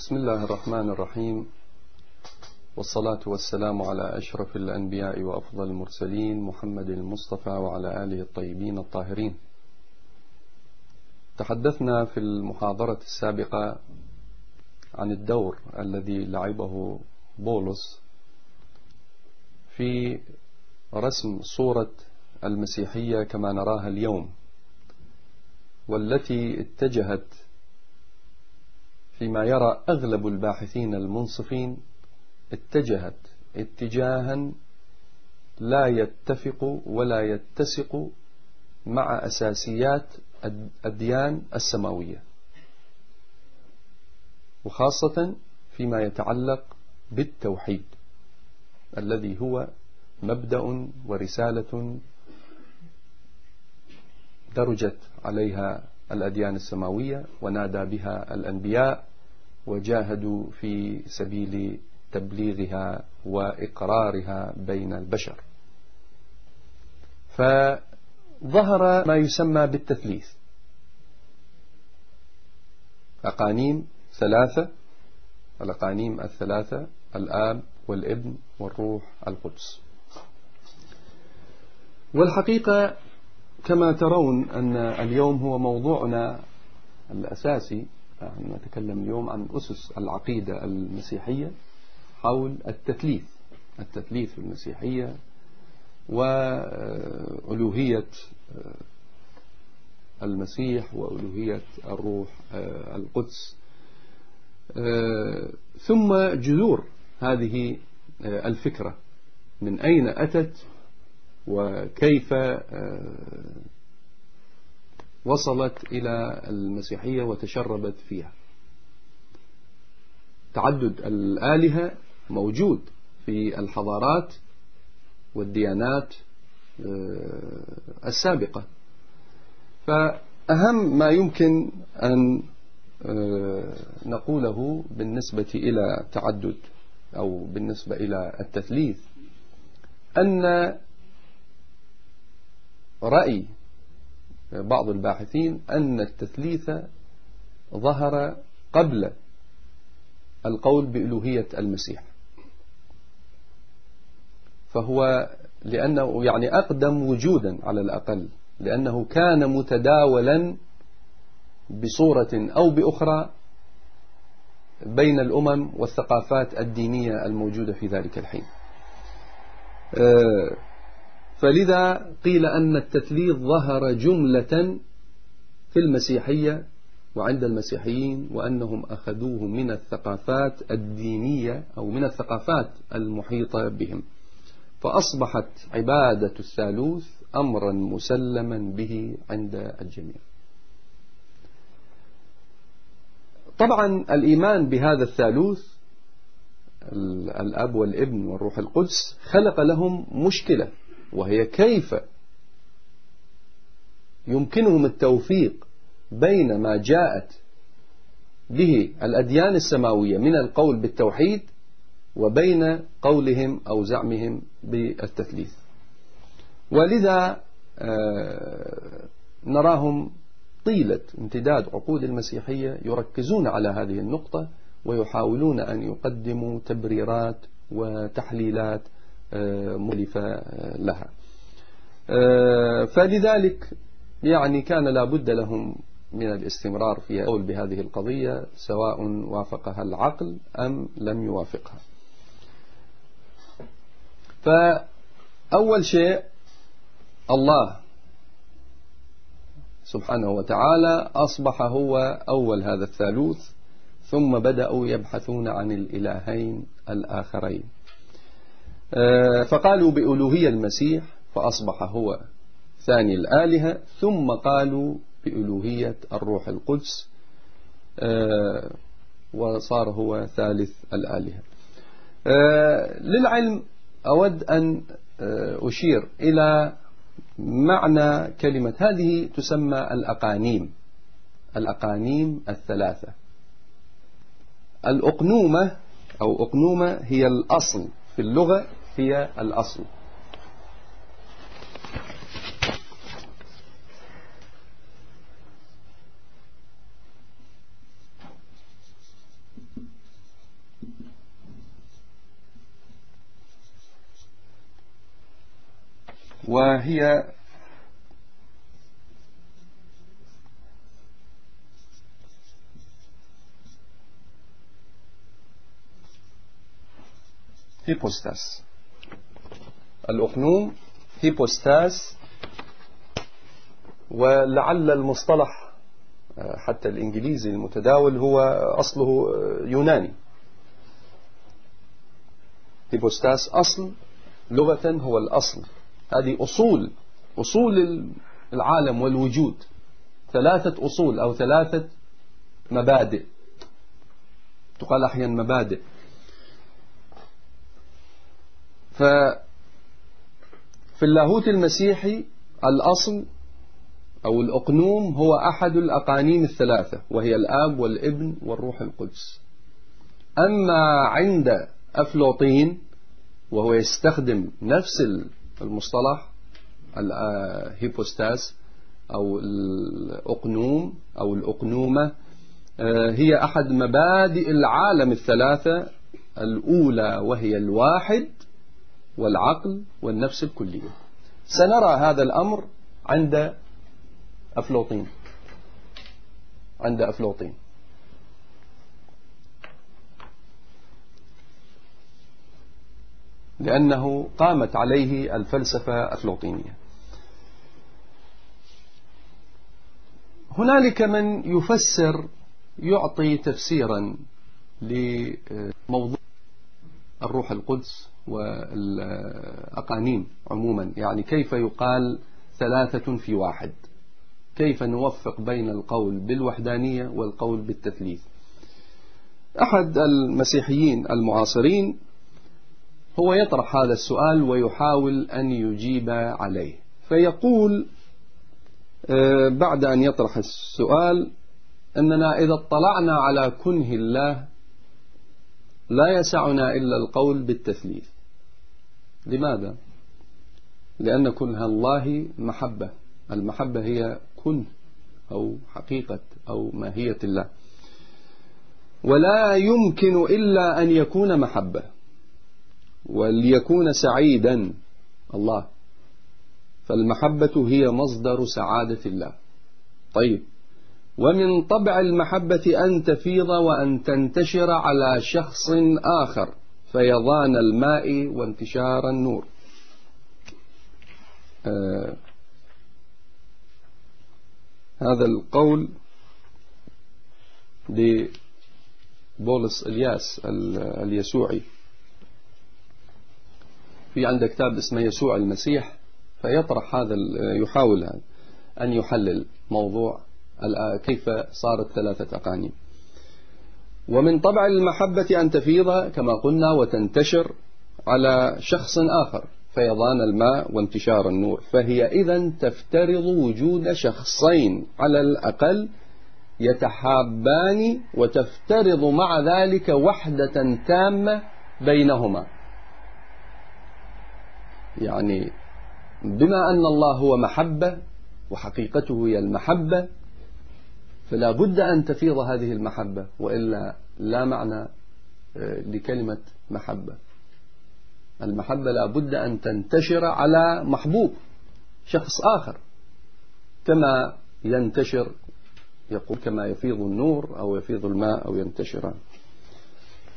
بسم الله الرحمن الرحيم. والصلاة والسلام على أشرف الأنبياء وأفضل المرسلين محمد المصطفى وعلى آله الطيبين الطاهرين. تحدثنا في المحاضرة السابقة عن الدور الذي لعبه بولس في رسم صورة المسيحية كما نراها اليوم والتي اتجهت فيما يرى أغلب الباحثين المنصفين اتجهت اتجاها لا يتفق ولا يتسق مع أساسيات الديان السماوية. وخاصة فيما يتعلق بالتوحيد الذي هو مبدأ ورسالة درجت عليها الأديان السماوية ونادى بها الأنبياء وجاهدوا في سبيل تبليغها وإقرارها بين البشر. فظهر ما يسمى بالتثليث. أقانيم ثلاثة الأقانيم الثلاثة الآب والابن والروح القدس. والحقيقة كما ترون أن اليوم هو موضوعنا الأساسي نتكلم اليوم عن أسس العقيدة المسيحية حول التثليث التثليث في المسيحية وألوهية المسيح وألوهية الروح القدس. ثم جذور هذه الفكرة من أين أتت وكيف وصلت إلى المسيحية وتشربت فيها. تعدد الآلهة موجود في الحضارات والديانات السابقة. فأهم ما يمكن أن نقوله بالنسبة إلى تعدد أو بالنسبة إلى التثليث أن رأي بعض الباحثين أن التثليث ظهر قبل القول بألوهية المسيح. فهو لأنه يعني أقدم وجودا على الأقل لأنه كان متداولا بصورة أو بأخرى بين الأمم والثقافات الدينية الموجودة في ذلك الحين. آه، فلذا قيل أن التثليث ظهر جملة في المسيحية وعند المسيحيين وأنهم أخذوه من الثقافات الدينية أو من الثقافات المحيطة بهم. فأصبحت عبادة الثالوث أمرا مسلما به عند الجميع. طبعا الإيمان بهذا الثالوث الأب والابن والروح القدس خلق لهم مشكلة. وهي كيف يمكنهم التوفيق بين ما جاءت به الأديان السماوية من القول بالتوحيد وبين قولهم أو زعمهم بالتثليث. ولذا آه، نراهم طيلة امتداد عقود المسيحية يركزون على هذه النقطة ويحاولون أن يقدموا تبريرات وتحليلات آه، مؤلفة آه، لها فلذلك يعني كان لا بد لهم من الاستمرار في القول بهذه القضية سواء وافقها العقل أم لم يوافقها. فأول شيء الله سبحانه وتعالى أصبح هو أول هذا الثالوث ثم بدأوا يبحثون عن الإلهين الآخرين. فقالوا بألوهية المسيح فأصبح هو ثاني الآلهة ثم قالوا بألوهية الروح القدس آه، وصار هو ثالث الآلهة. آه، للعلم أود أن آه، أشير إلى معنى كلمة هذه تسمى الأقانيم. الأقانيم الثلاثة. الأقنومة أو أقنومة هي الأصل في اللغة هي الأصل. وهي هيبوستاس الأقنوم هيبوستاس ولعل المصطلح آه، حتى الإنجليزي المتداول هو أصله آه، يوناني. هيبوستاس أصل لغة هو الأصل. هذه أصول أصول العالم والوجود. ثلاثة أصول أو ثلاثة مبادئ. تقال أحيانا مبادئ. ففي اللاهوت المسيحي الأصل أو الأقنوم هو أحد الأقانيم الثلاثة وهي الآب والابن والروح القدس. أما عند أفلوطين وهو يستخدم نفس المصطلح الهيبوستاس أو الأقنوم أو الأقنومة آه، هي أحد مبادئ العالم الثلاثة الأولى وهي الواحد والعقل والنفس الكلية. سنرى هذا الأمر عند أفلوطين عند أفلوطين لأنه قامت عليه الفلسفة أفلوطينية هنالك من يفسر يعطي تفسيرا لموضوع الروح القدس والأقانيم عموما. يعني كيف يقال ثلاثة في واحد؟ كيف نوفق بين القول بالوحدانية والقول بالتثليث؟ أحد المسيحيين المعاصرين هو يطرح هذا السؤال ويحاول أن يجيب عليه. فيقول آه، بعد أن يطرح السؤال أننا إذا اطلعنا على كنه الله لا يسعنا إلا القول بالتثليث. لماذا؟ لأن كنه الله محبة. المحبة هي كن أو حقيقة أو ماهية الله. ولا يمكن إلا أن يكون محبة. وليكون سعيدا الله. فالمحبة هي مصدر سعادة الله. طيب. ومن طبع المحبة أن تفيض وأن تنتشر على شخص آخر فيضان الماء وانتشار النور. آه هذا القول لبولس إلياس اليسوعي. في عنده كتاب اسمه يسوع المسيح فيطرح هذا يحاول أن يحلل موضوع كيف صارت ثلاثة أقانيم. ومن طبع المحبة أن تفيض كما قلنا وتنتشر على شخص آخر فيضان الماء وانتشار النور. فهي إذا تفترض وجود شخصين على الأقل يتحابان وتفترض مع ذلك وحدة تامة بينهما. يعني بما أن الله هو محبة وحقيقته هي المحبة فلا بد أن تفيض هذه المحبة وإلا لا معنى آه، لكلمة محبة. المحبة لا بد أن تنتشر على محبوب شخص آخر. كما ينتشر يقول كما يفيض النور أو يفيض الماء أو ينتشران.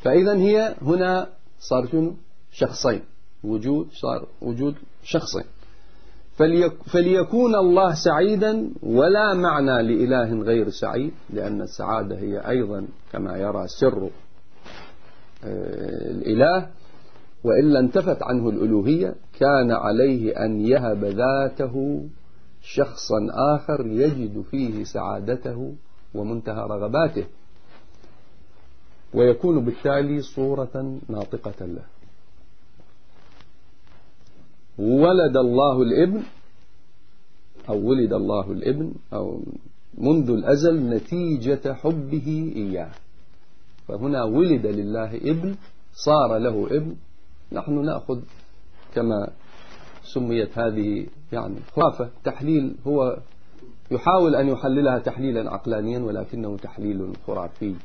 فإذا هي هنا صارت شخصين وجود صار وجود شخصين. فليكون الله سعيدا ولا معنى لإله غير سعيد لأن السعادة هي أيضا كما يرى سر آه، الإله. وإلا انتفت عنه الألوهية كان عليه أن يهب ذاته شخصا آخر يجد فيه سعادته ومنتهى رغباته. ويكون بالتالي صورة ناطقة له. ولد الله الابن أو ولد الله الابن أو منذ الأزل نتيجة حبه إياه. فهنا ولد لله ابن صار له ابن. نحن نأخذ كما سميت هذه يعني خرافة. تحليل هو يحاول أن يحللها تحليلا عقلانيا ولكنه تحليل خرافي.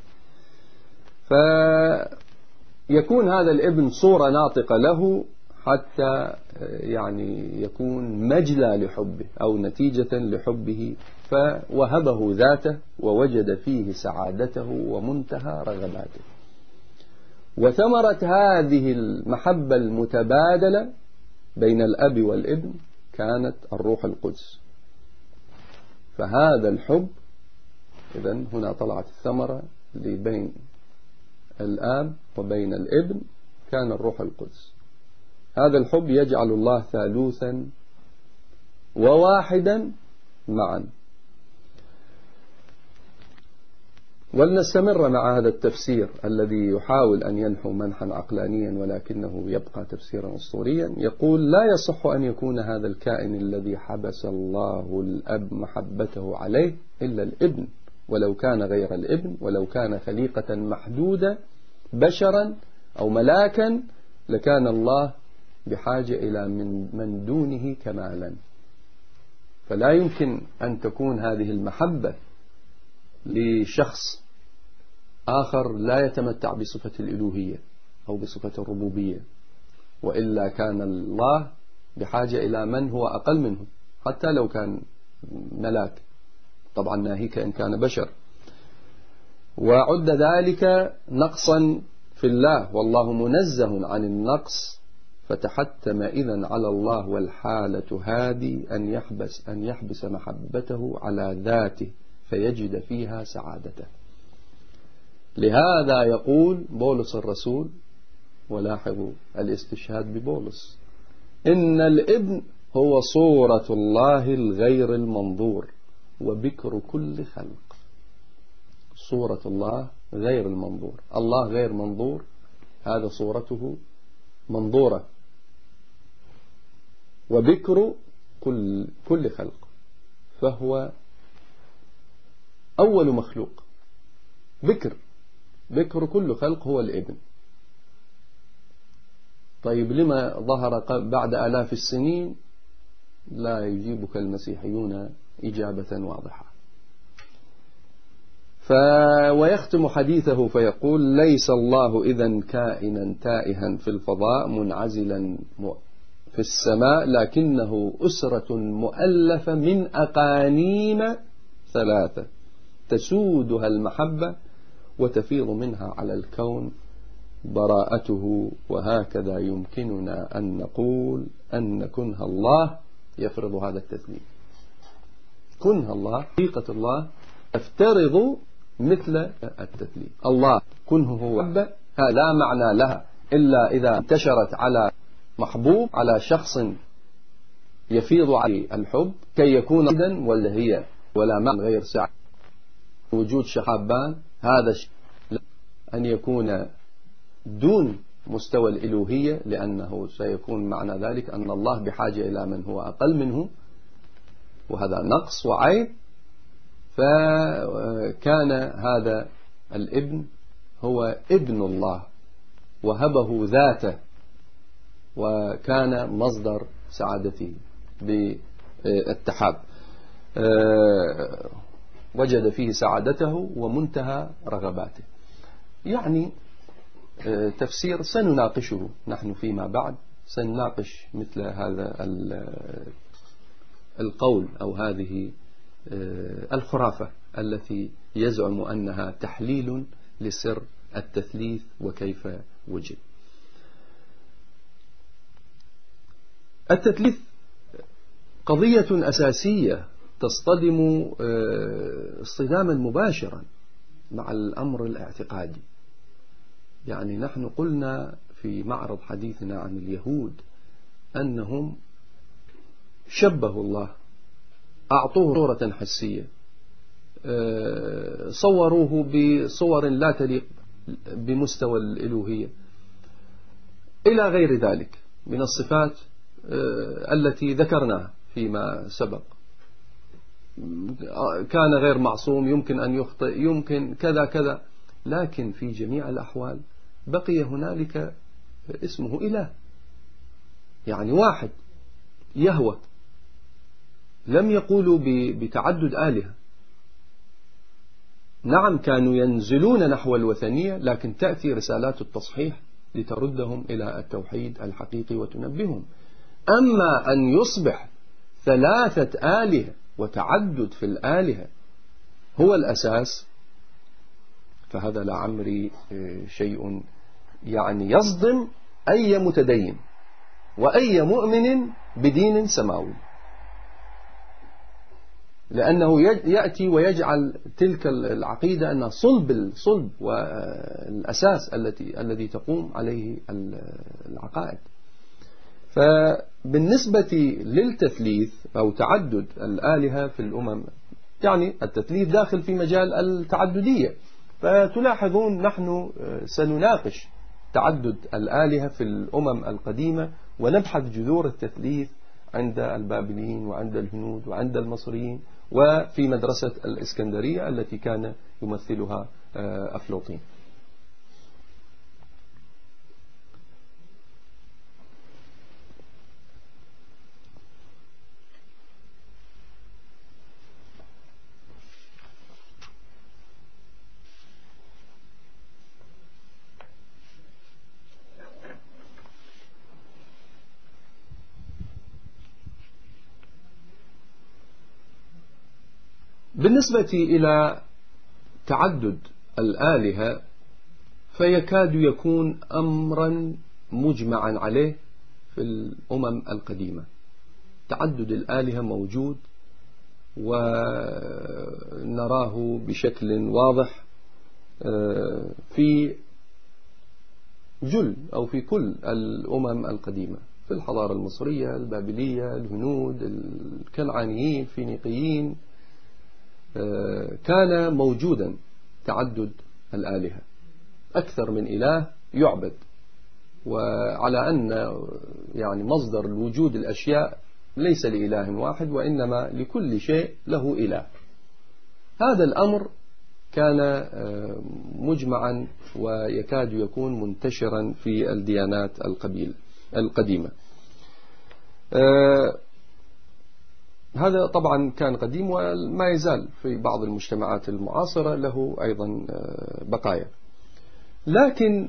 فيكون هذا الابن صورة ناطقة له حتى يعني يكون مجلى لحبه أو نتيجة لحبه فوهبه ذاته ووجد فيه سعادته ومنتهى رغباته. وثمرة هذه المحبة المتبادلة بين الأب والابن كانت الروح القدس. فهذا الحب إذا هنا طلعت الثمرة بين الآب وبين الابن كان الروح القدس. هذا الحب يجعل الله ثالوثا وواحدا معا. ولنستمر مع هذا التفسير الذي يحاول أن ينحو منحا عقلانيا ولكنه يبقى تفسيرا أسطوريا. يقول لا يصح أن يكون هذا الكائن الذي حبس الله الأب محبته عليه إلا الإبن. ولو كان غير الإبن ولو كان خليقة محدودة بشرا أو ملاكا لكان الله بحاجة إلى من, من دونه كمالا. فلا يمكن أن تكون هذه المحبة لشخص آخر لا يتمتع بصفة الإلوهية أو بصفة الربوبية. وإلا كان الله بحاجة إلى من هو أقل منه حتى لو كان ملاك. طبعا ناهيك إن كان بشر. وعد ذلك نقصا في الله والله منزه عن النقص فتحتم إذا على الله والحالة هذه أن يحبس أن يحبس محبته على ذاته فيجد فيها سعادته. لهذا يقول بولس الرسول ولاحظوا الاستشهاد ببولس إن الإبن هو صورة الله الغير المنظور وبكر كل خلق. صورة الله غير المنظور. الله غير منظور هذا صورته منظورة. وبكر كل, كل خلق. فهو أول مخلوق. بكر. بكر كل خلق هو الإبن. طيب لما ظهر بعد آلاف السنين لا يجيبك المسيحيون إجابة واضحة. ف ويختم حديثه فيقول ليس الله إذا كائنا تائها في الفضاء منعزلا في السماء لكنه أسرة مؤلفة من أقانيم ثلاثة. تسودها المحبة وتفيض منها على الكون براءته وهكذا يمكننا أن نقول أن كنها الله يفرض هذا التثليث كنها الله حقيقة الله تفترض مثل التثليث الله كنه هو. لا معنى لها إلا إذا انتشرت على محبوب على شخص يفيض عليه الحب كي يكون إذن ولا هي ولا معنى غير سعي وجود شخابان هذا أن يكون دون مستوى الإلوهية لأنه سيكون معنى ذلك أن الله بحاجة إلى من هو أقل منه. وهذا نقص وعيب. فكان هذا الابن هو ابن الله وهبه ذاته. وكان مصدر سعادته بالاتحاد وجد فيه سعادته ومنتهى رغباته. يعني آه، تفسير سنناقشه نحن فيما بعد. سنناقش مثل هذا القول أو هذه آه، الخرافة التي يزعم أنها تحليل لسر التثليث وكيف وجد. التثليث قضية أساسية تصطدم آه، اصطداما مباشرا مع الأمر الاعتقادي. يعني نحن قلنا في معرض حديثنا عن اليهود أنهم شبهوا الله أعطوه صورة حسية آه، صوروه بصور لا تليق بمستوى الإلوهية. إلى غير ذلك من الصفات التي ذكرناها فيما سبق. كان غير معصوم يمكن أن يخطئ يمكن كذا كذا. لكن في جميع الأحوال بقي هنالك اسمه إله يعني واحد يهوى. لم يقولوا بتعدد آلهة. نعم كانوا ينزلون نحو الوثنية لكن تأتي رسالات التصحيح لتردهم إلى التوحيد الحقيقي وتنبههم. أما أن يصبح ثلاثة آلهة وتعدد في الآلهة هو الأساس فهذا لعمري آه، شيء يعني يصدم أي متدين وأي مؤمن بدين سماوي. لأنه يأتي ويجعل تلك العقيدة أنها صلب الصلب والأساس التي الذي تقوم عليه العقائد. فبالنسبة للتثليث أو تعدد الآلهة في الأمم يعني التثليث داخل في مجال التعددية. فتلاحظون نحن سنناقش تعدد الآلهة في الأمم القديمة ونبحث جذور التثليث عند البابليين وعند الهنود وعند المصريين وفي مدرسة الإسكندرية التي كان يمثلها آه، أفلوطين بالنسبة إلى تعدد الآلهة فيكاد يكون أمرا مجمعا عليه في الأمم القديمة. تعدد الآلهة موجود ونراه بشكل واضح آه، في جل أو في كل الأمم القديمة في الحضارة المصرية البابلية الهنود الكنعانيين الفينيقيين. كان موجودا تعدد الآلهة. أكثر من إله يعبد. وعلى أن يعني مصدر الوجود الأشياء ليس لإله واحد وإنما لكل شيء له إله. هذا الأمر كان آه، مجمعا ويكاد يكون منتشرا في الديانات القبيل القديمة. آه، هذا طبعا كان قديم وما يزال في بعض المجتمعات المعاصرة له أيضا آه، بقايا. لكن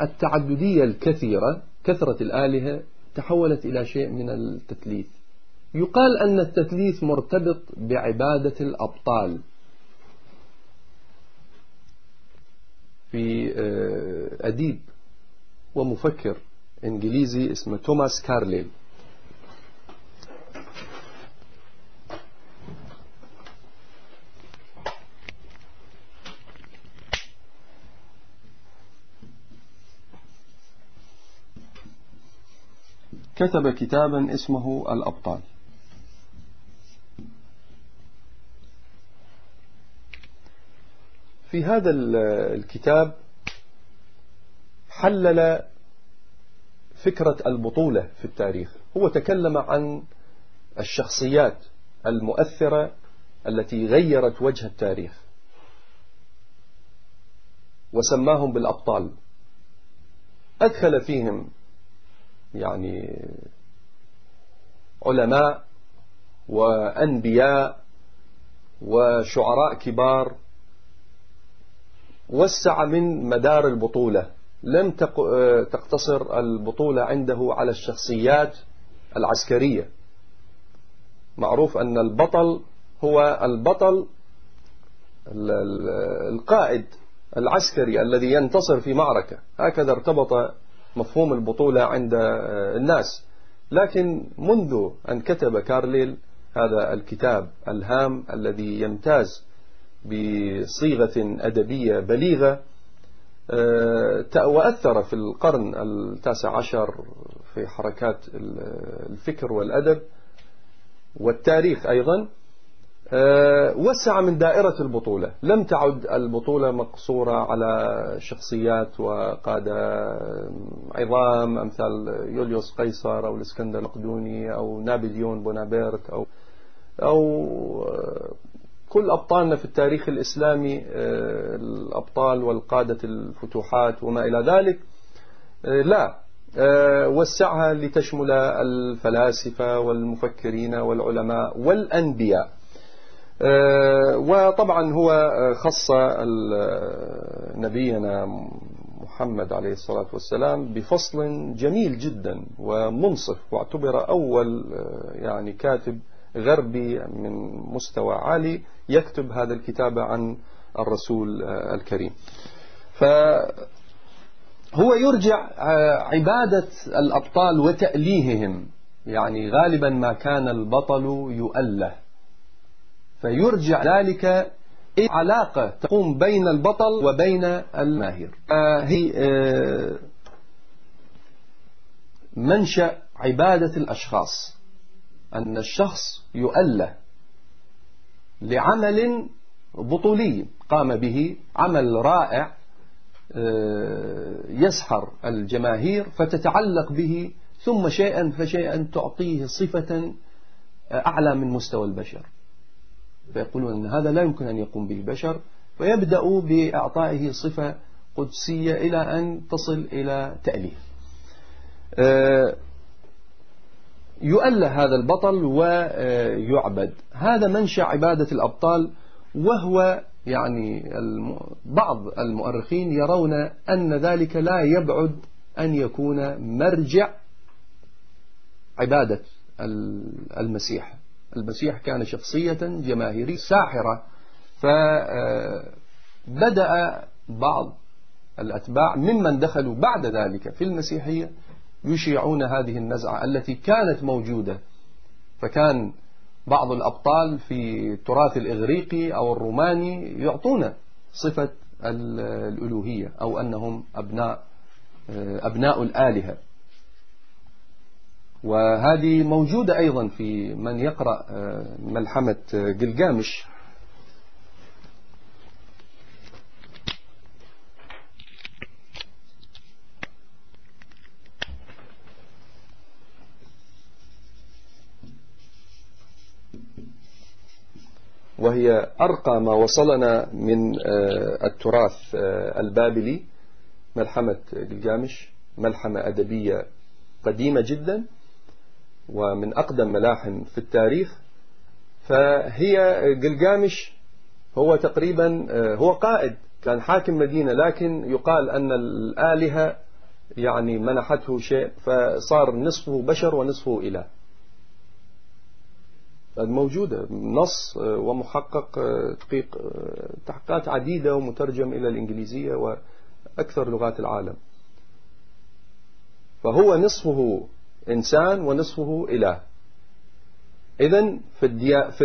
التعددية الكثيرة كثرة الآلهة تحولت إلى شيء من التثليث. يقال أن التثليث مرتبط بعبادة الأبطال. في آه، أديب ومفكر إنجليزي اسمه توماس كارليل. كتب كتابا اسمه الأبطال. في هذا الكتاب حلل فكرة البطولة في التاريخ. هو تكلم عن الشخصيات المؤثرة التي غيرت وجه التاريخ. وسماهم بالأبطال. أدخل فيهم يعني علماء وأنبياء وشعراء كبار وسع من مدار البطولة. لم تقتصر البطولة عنده على الشخصيات العسكرية. معروف أن البطل هو البطل القائد العسكري الذي ينتصر في معركة. هكذا ارتبط مفهوم البطولة عند آه، الناس. لكن منذ أن كتب كارليل هذا الكتاب الهام الذي يمتاز بصيغة أدبية بليغة آه، وأثر في القرن التاسع عشر في حركات الفكر والأدب والتاريخ أيضا وسع من دائرة البطولة. لم تعد البطولة مقصورة على شخصيات وقادة عظام أمثال يوليوس قيصر أو الإسكندر المقدوني أو نابليون بونابرت أو أو آه، كل أبطالنا في التاريخ الإسلامي آه، الأبطال والقادة الفتوحات وما إلى ذلك. لا وسعها لتشمل الفلاسفة والمفكرين والعلماء والأنبياء. آه، وطبعا هو خص نبينا محمد عليه الصلاة والسلام بفصل جميل جدا ومنصف واعتبر أول يعني كاتب غربي من مستوى عالي يكتب هذا الكتاب عن الرسول الكريم. فهو يرجع عبادة الأبطال وتأليههم يعني غالبا ما كان البطل يؤله. فيرجع ذلك علاقة تقوم بين البطل وبين الماهر. هي آه، منشأ عبادة الأشخاص. أن الشخص يؤله لعمل بطولي. قام به عمل رائع آه، يسحر الجماهير فتتعلق به ثم شيئا فشيئا تعطيه صفة أعلى من مستوى البشر. فيقولون أن هذا لا يمكن أن يقوم به بشر فيبدأ بإعطائه صفة قدسية إلى أن تصل إلى تأليف. آه، يؤله هذا البطل ويعبد. هذا منشأ عبادة الأبطال وهو يعني بعض المؤرخين يرون أن ذلك لا يبعد أن يكون مرجع عبادة المسيح. المسيح كان شخصية جماهيرية ساحرة فبدأ بعض الأتباع ممن دخلوا بعد ذلك في المسيحية يشيعون هذه النزعة التي كانت موجودة. فكان بعض الأبطال في التراث الإغريقي أو الروماني يعطون صفة الألوهية أو أنهم أبناء أبناء الآلهة. وهذه موجودة أيضا في من يقرأ آه، ملحمة قلقامش وهي أرقى ما وصلنا من آه، التراث آه، البابلي ملحمة قلقامش ملحمة أدبية قديمة جدا. ومن أقدم ملاحم في التاريخ فهي قلقامش هو تقريبا آه، هو قائد كان حاكم مدينة لكن يقال أن الآلهة يعني منحته شيء فصار نصفه بشر ونصفه إله. موجودة نص آه، ومحقق آه، تحقيق تحقيقات عديدة ومترجم إلى الإنجليزية وأكثر لغات العالم. فهو نصفه إنسان ونصفه إله. إذا في, في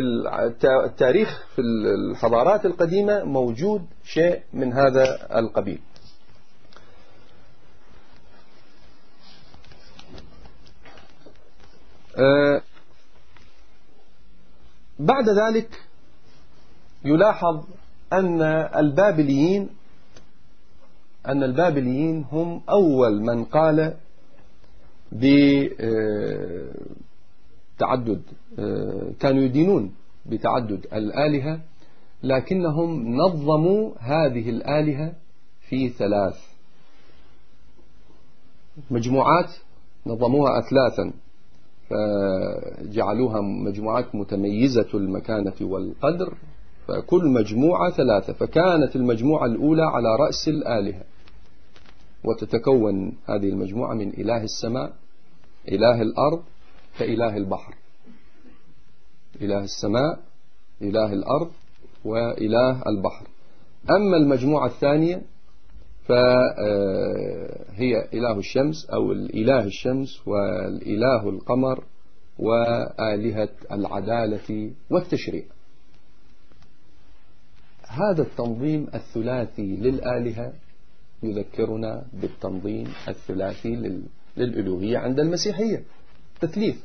التاريخ في الحضارات القديمة موجود شيء من هذا القبيل. أه بعد ذلك يلاحظ أن البابليين أن البابليين هم أول من قال بتعدد آه، كانوا يدينون بتعدد الآلهة لكنهم نظموا هذه الآلهة في ثلاث مجموعات نظموها أثلاثا فجعلوها مجموعات متميزة المكانة والقدر فكل مجموعة ثلاثة فكانت المجموعة الأولى على رأس الآلهة. وتتكون هذه المجموعة من إله السماء إله الأرض كإله البحر. إله السماء إله الأرض وإله البحر. أما المجموعة الثانية فهي إله الشمس أو الإله الشمس والإله القمر وآلهة العدالة والتشريع. هذا التنظيم الثلاثي للآلهة يذكرنا بالتنظيم الثلاثي للألوهية عند المسيحية. تثليث.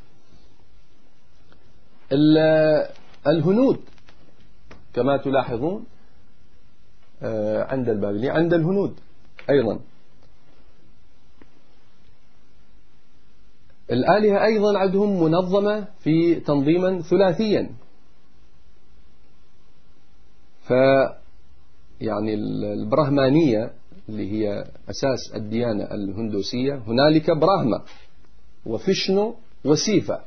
الهنود. كما تلاحظون آه، عند البابلي عند الهنود أيضا. الآلهة أيضا عندهم منظمة في تنظيما ثلاثيا. ف يعني البرهمانية اللي هي أساس الديانة الهندوسية. هنالك براهما وفشنو وسيفا.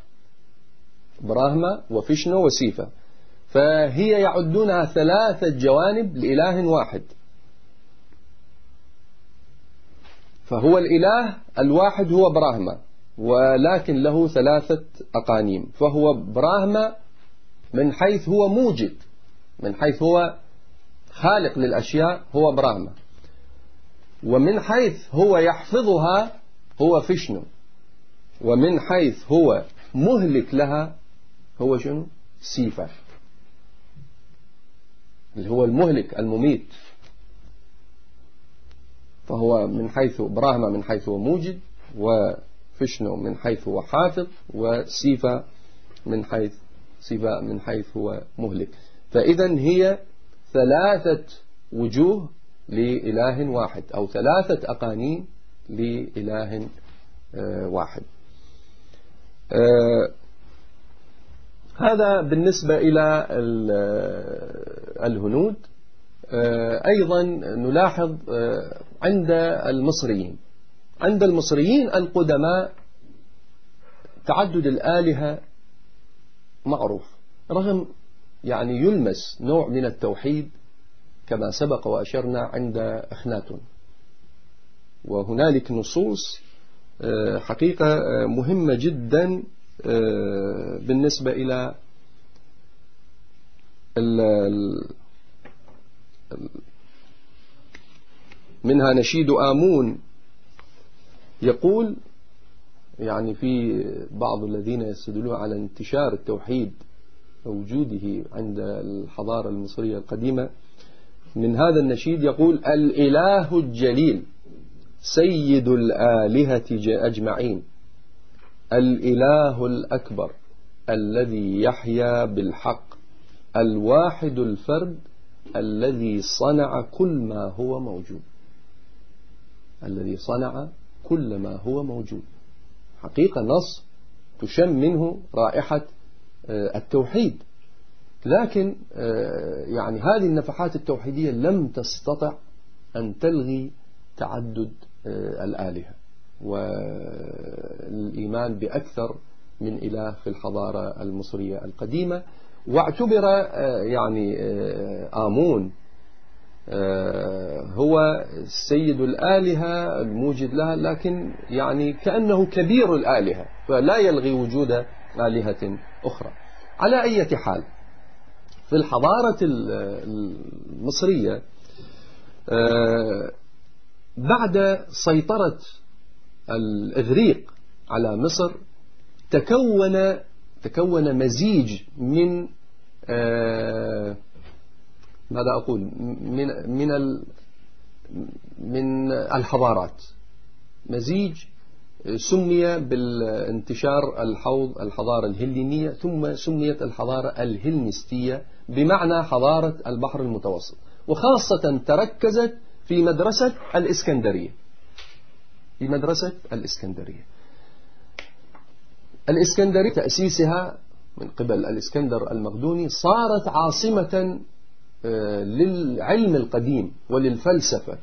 براهما وفشنو وسيفا. فهي يعدونها ثلاثة جوانب لإله واحد. فهو الإله الواحد هو براهما ولكن له ثلاثة أقانيم. فهو براهما من حيث هو موجد من حيث هو خالق للأشياء هو براهما. ومن حيث هو يحفظها هو فيشنو. ومن حيث هو مهلك لها هو شنو؟ سيفا. اللي هو المهلك المميت. فهو من حيث براهما من حيث هو موجد وفشنو من حيث هو حافظ وسيفا من حيث سيفا من حيث هو مهلك. فإذا هي ثلاثة وجوه لإله واحد أو ثلاثة أقانيم لإله آه، واحد. آه، هذا بالنسبة إلى الهنود. آه، أيضا نلاحظ عند المصريين عند المصريين القدماء تعدد الآلهة معروف رغم يعني يلمس نوع من التوحيد كما سبق وأشرنا عند أخناتون. وهنالك نصوص آه، حقيقة آه، مهمة جدا آه، بالنسبة إلى منها نشيد آمون يقول يعني في بعض الذين يستدلون على انتشار التوحيد وجوده عند الحضارة المصرية القديمة من هذا النشيد يقول الإله الجليل سيد الآلهة أجمعين الإله الأكبر الذي يحيا بالحق الواحد الفرد الذي صنع كل ما هو موجود الذي صنع كل ما هو موجود. حقيقة نص تشم منه رائحة آه، التوحيد. لكن آه، يعني هذه النفحات التوحيدية لم تستطع أن تلغي تعدد آه، الآلهة. والإيمان بأكثر من إله في الحضارة المصرية القديمة. واعتبر يعني آمون هو سيد الآلهة الموجد لها لكن يعني كأنه كبير الآلهة فلا يلغي وجود آلهة أخرى. على أي حال في الحضارة المصرية آه، بعد سيطرة الإغريق على مصر تكون تكون مزيج من آه، ماذا أقول؟ من من من الحضارات. مزيج سمي بالانتشار الحوض الحضارة الهلينية ثم سميت الحضارة الهلنستية. بمعنى حضارة البحر المتوسط. وخاصة تركزت في مدرسة الإسكندرية. في مدرسة الإسكندرية. الإسكندرية تأسيسها من قبل الإسكندر المقدوني صارت عاصمة آه، للعلم القديم وللفلسفة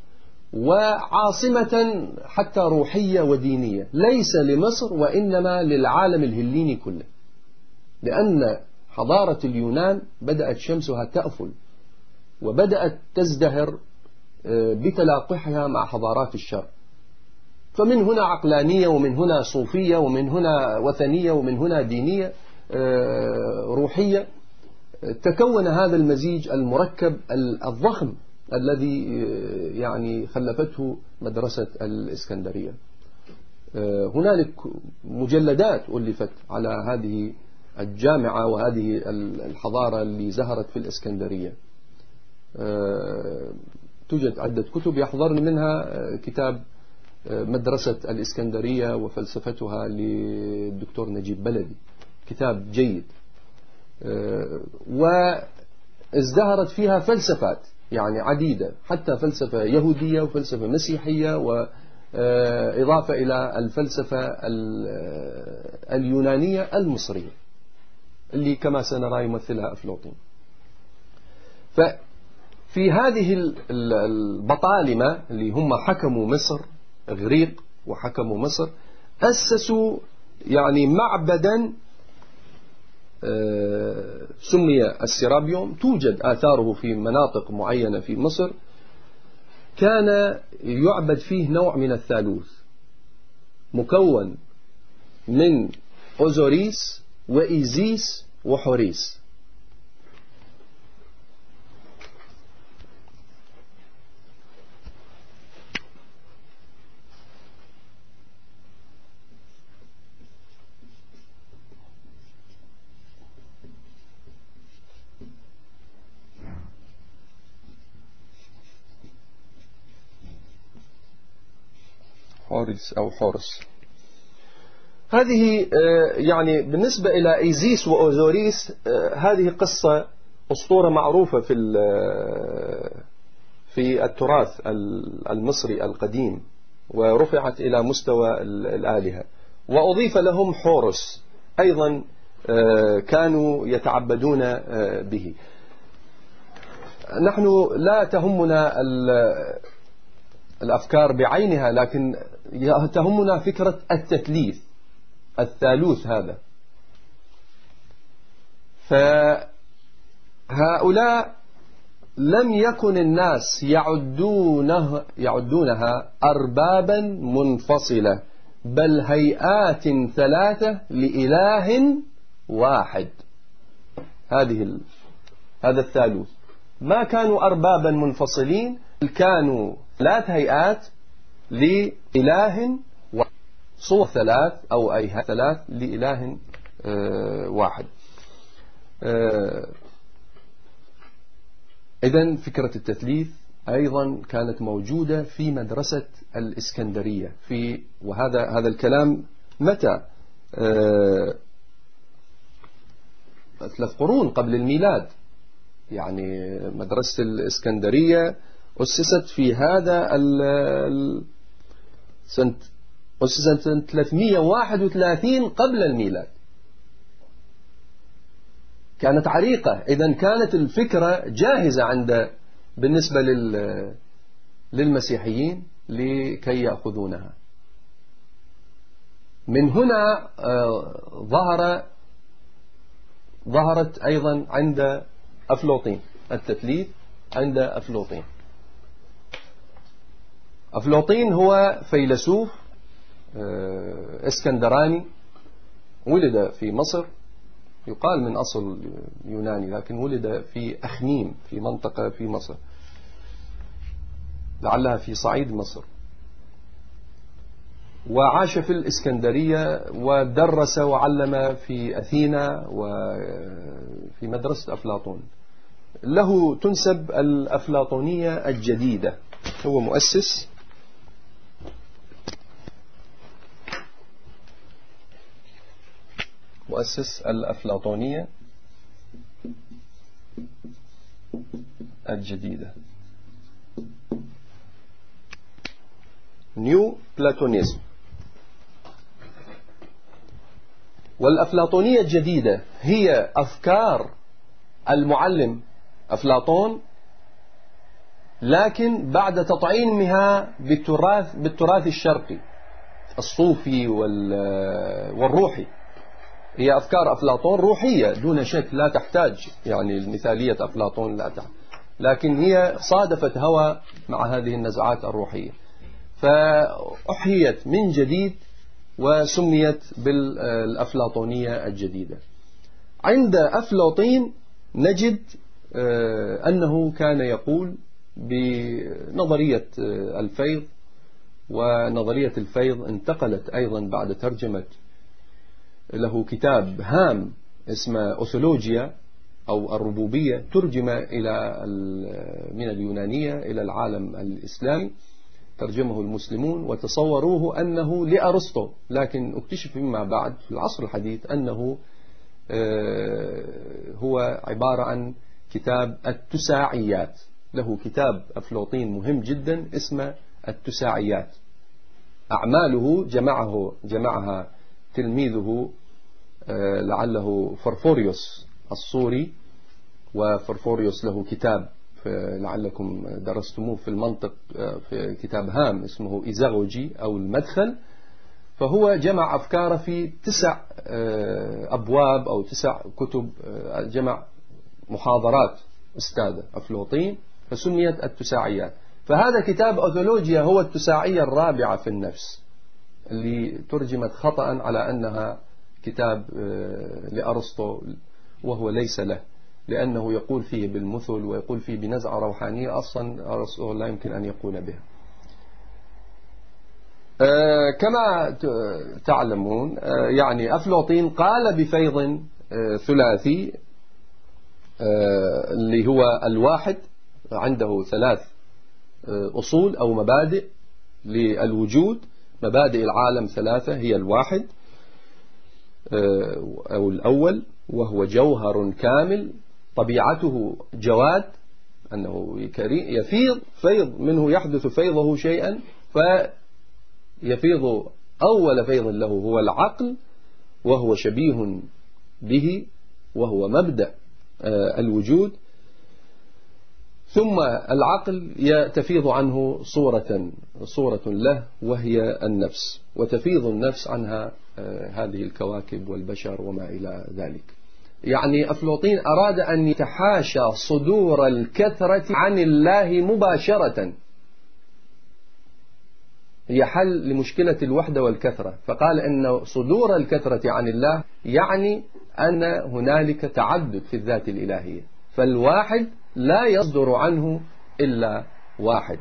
وعاصمة حتى روحية ودينية. ليس لمصر وإنما للعالم الهليني كله. لأن حضارة اليونان بدأت شمسها تأفل وبدأت تزدهر آه، بتلاقحها مع حضارات الشرق. فمن هنا عقلانية ومن هنا صوفية ومن هنا وثنية ومن هنا دينية آه، روحية تكون هذا المزيج المركب الضخم الذي آه، يعني خلفته مدرسة الإسكندرية. هنالك مجلدات ألفت على هذه الجامعة وهذه الحضارة اللي زهرت في الإسكندرية. آه، توجد عدة كتب يحضرني منها آه، كتاب آه، مدرسة الإسكندرية وفلسفتها للدكتور نجيب بلدي. كتاب جيد. وازدهرت فيها فلسفات يعني عديدة حتى فلسفة يهودية وفلسفة مسيحية وإضافة إلى الفلسفة اليونانية المصرية. اللي كما سنرى يمثلها أفلوطين ففي هذه البطالمة اللي هم حكموا مصر إغريق وحكموا مصر أسسوا يعني معبدا آه، سمي السيرابيوم. توجد آثاره في مناطق معينة في مصر. كان يعبد فيه نوع من الثالوث مكون من أوزوريس وإيزيس وحوريس. حورس أو حورس. هذه آه، يعني بالنسبة إلى إيزيس وأوزوريس آه، هذه قصة أسطورة معروفة في آه، في التراث المصري القديم ورفعت إلى مستوى الآلهة. وأضيف لهم حورس أيضا كانوا يتعبدون به. نحن لا تهمنا الأفكار بعينها لكن تهمنا فكرة التثليث الثالوث هذا. فهؤلاء لم يكن الناس يعدونه يعدونها أربابا منفصلة بل هيئات ثلاثة لإله واحد. هذه هذا الثالوث. ما كانوا أربابا منفصلين كانوا ثلاث هيئات لإله صور ثلاث أو أي ثلاث لإله آه، واحد. آه، إذا فكرة التثليث أيضا كانت موجودة في مدرسة الإسكندرية. في وهذا هذا الكلام متى؟ آه، ثلاث قرون قبل الميلاد. يعني مدرسة الإسكندرية أسست في هذا سنة أسست سنة 331 قبل الميلاد. كانت عريقة. إذا كانت الفكرة جاهزة عند بالنسبة لل للمسيحيين لكي يأخذونها. من هنا آه، ظهر ظهرت أيضا عند أفلوطين التثليث عند أفلوطين أفلاطين هو فيلسوف اسكندراني ولد في مصر يقال من أصل يوناني لكن ولد في أخميم في منطقة في مصر. لعلها في صعيد مصر. وعاش في الإسكندرية ودرس وعلم في أثينا وفي مدرسة أفلاطون. له تنسب الأفلاطونية الجديدة. هو مؤسس مؤسس الأفلاطونية الجديدة. Neo-Platonism والأفلاطونية الجديدة هي أفكار المعلم أفلاطون لكن بعد تطعيمها بالتراث بالتراث الشرقي الصوفي والروحي. هي أفكار أفلاطون روحية دون شك لا تحتاج يعني مثالية أفلاطون لا تحتاج لكن هي صادفت هوى مع هذه النزعات الروحية. فأحيت من جديد وسميت بالأفلاطونية الجديدة. عند أفلاطين نجد آه، أنه كان يقول بنظرية آه، الفيض ونظرية الفيض انتقلت أيضا بعد ترجمة له كتاب هام اسمه أوثولوجيا أو الربوبية ترجم إلى من اليونانية إلى العالم الإسلامي ترجمه المسلمون وتصوروه أنه لأرسطو لكن أكتشف فيما بعد في العصر الحديث أنه آه، هو عبارة عن كتاب التساعيات. له كتاب أفلوطين مهم جدا اسمه التساعيات. أعماله جمعه جمعها تلميذه لعله فرفوريوس الصوري وفرفوريوس له كتاب لعلكم درستموه في المنطق آه، في كتاب هام اسمه إيزاغوجي أو المدخل. فهو جمع أفكاره في تسع آه، أبواب أو تسع كتب جمع محاضرات أستاذة أفلوطين فسميت التساعيات. فهذا كتاب أوثولوجيا هو التساعية الرابعة في النفس اللي ترجمت خطأ على أنها كتاب آه، لأرسطو وهو ليس له لأنه يقول فيه بالمثل ويقول فيه بنزعة روحانية أصلا أرسطو لا يمكن أن يقول بها. آه، كما تعلمون آه، يعني أفلوطين قال بفيض ثلاثي اللي هو الواحد عنده ثلاث أصول أو مبادئ للوجود. مبادئ العالم ثلاثة هي الواحد أو الأول وهو جوهر كامل طبيعته جواد أنه يفيض فيض منه يحدث فيضه شيئا فيفيض أول فيض له هو العقل وهو شبيه به وهو مبدأ آه، الوجود. ثم العقل تفيض عنه صورة صورة له وهي النفس وتفيض النفس عنها آه، هذه الكواكب والبشر وما إلى ذلك. يعني أفلوطين أراد أن يتحاشى صدور الكثرة عن الله مباشرة. هي حل لمشكلة الوحدة والكثرة. فقال أن صدور الكثرة عن الله يعني أن هنالك تعدد في الذات الإلهية. فالواحد لا يصدر عنه إلا واحد.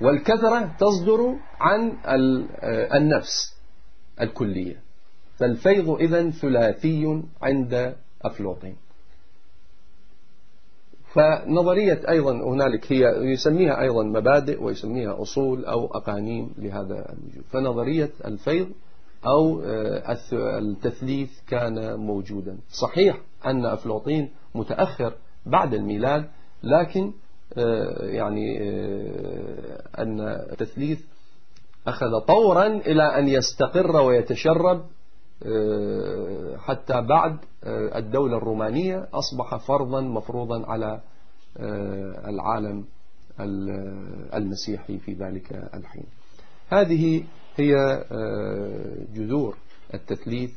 والكثرة تصدر عن آه، النفس. الكلية. فالفيض إذن ثلاثي عند أفلوطين. فنظرية أيضا هنالك هي يسميها أيضا مبادئ ويسميها أصول أو أقانيم لهذا الوجود. فنظرية الفيض أو آه، التثليث كان موجودا. صحيح أن أفلوطين متأخر بعد الميلاد لكن آه، يعني آه، أن التثليث أخذ طورا إلى أن يستقر ويتشرب آه، حتى بعد الدولة الرومانية أصبح فرضا مفروضا على العالم المسيحي في ذلك الحين. هذه هي جذور التثليث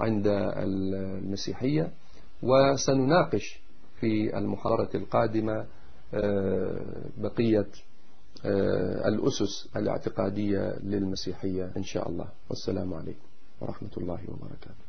عند المسيحية وسنناقش في المحاضرة القادمة آه، بقية آه، الأسس الاعتقادية للمسيحية إن شاء الله. والسلام عليكم ورحمة الله وبركاته.